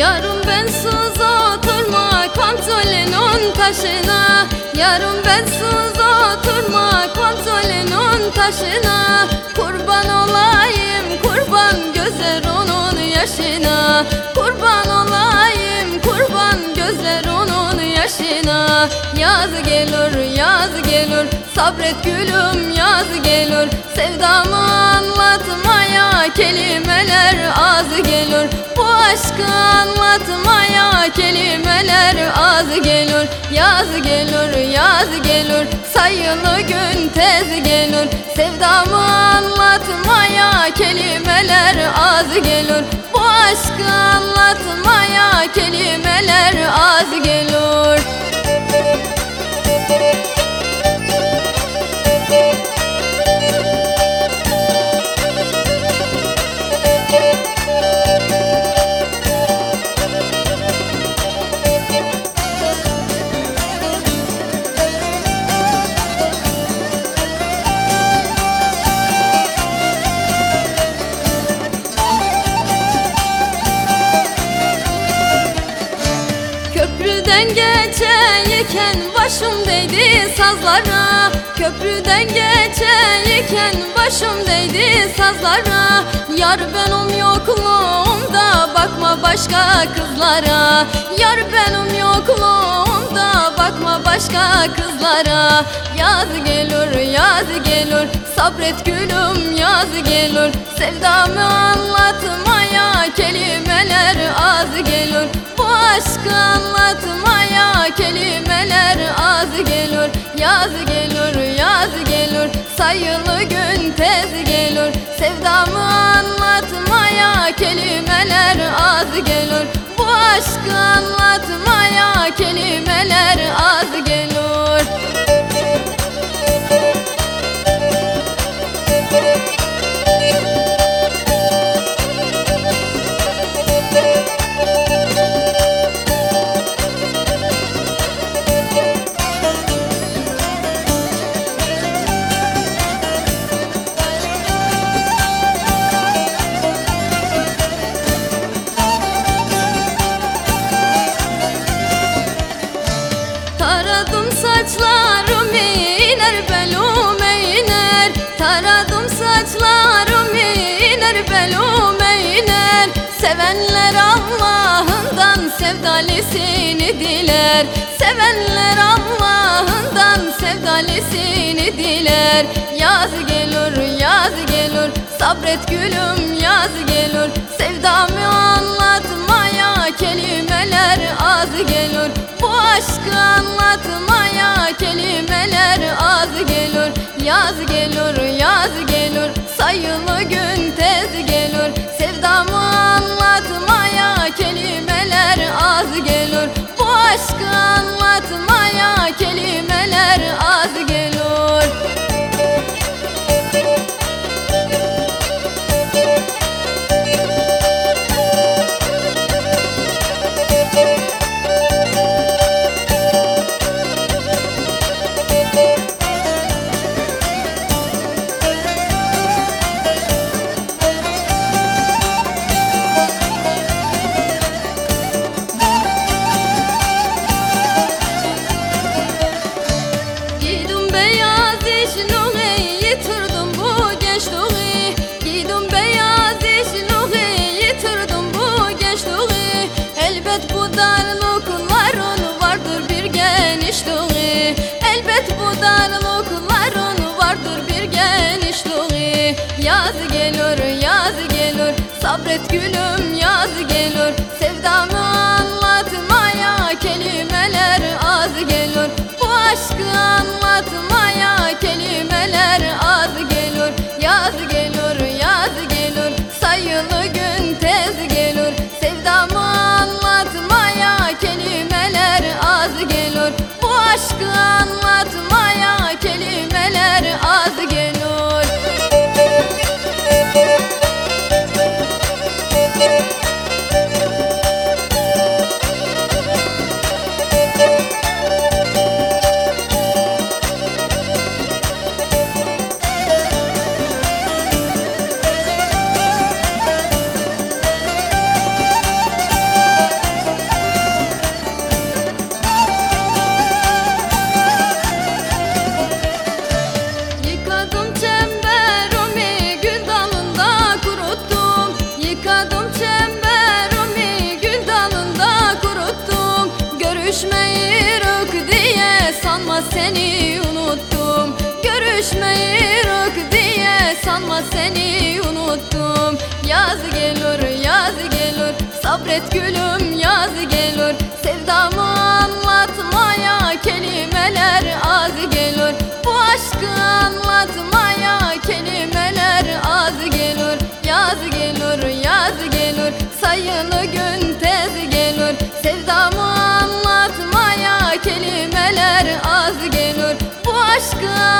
Yarın bensiz oturma kontrolünün taşına. Yarın bensiz oturma kontrolünün taşına. Kurban olayım kurban gözler onun yaşına. Kurban olayım kurban gözler onun yaşına. Yaz gelir yaz gelir sabret gülüm yaz gelir. Sevdamı anlatmaya kelimeler az gelir. Bu aşkı anlatmaya kelimeler az gelir. Yaz gelir yaz gelir. Sayılı gün tez gelir. Sevdamı anlatmaya kelimeler az gelir. Bu aşkı anlatmaya kelimeler az gelir Köprüden geçeyken başım değdi sazlara. Köprüden geçeyken başım değdi sazlara. Yar benim yokluğumda bakma başka kızlara. Yar benim yokluğumda bakma başka kızlara. Yaz gelir yaz gelir sabret gülüm yaz gelir. Sevdamı anlatmaya kelimeler az gelir aşkı anlatmaya kelimeler az gelir Yaz gelir yaz gelir sayılı gün tez gelir. Sevdamı anlatmaya kelimeler az gelir Bu aşkı anlatmaya kelimeler Sevenler Allah'ından sevdalisini diler. Sevenler Allah'ından sevdalisini diler. Yaz gelir yaz gelir sabret gülüm yaz gelir. Sevdamı anlatmaya kelimeler az gelir. Bu aşkı anlatmaya kelimeler az gelir. Yaz gelir gelir. Bu aşkı genişliği. Elbet bu darlıkların vardır bir genişliği. Yaz gelir yaz gelir sabret gülüm yaz gelir. Sevdamı anlatmaya kelimeler az gelir. Bu aşkı anlatmaya aşkı anlatmaya seni unuttum. Görüşmeyi rok diye sanma seni unuttum. Yaz gelir yaz gelir. Sabret gülüm yaz gelir. Sevdamı anlatmaya kelimeler az gelir. Bu aşkı Sevdamı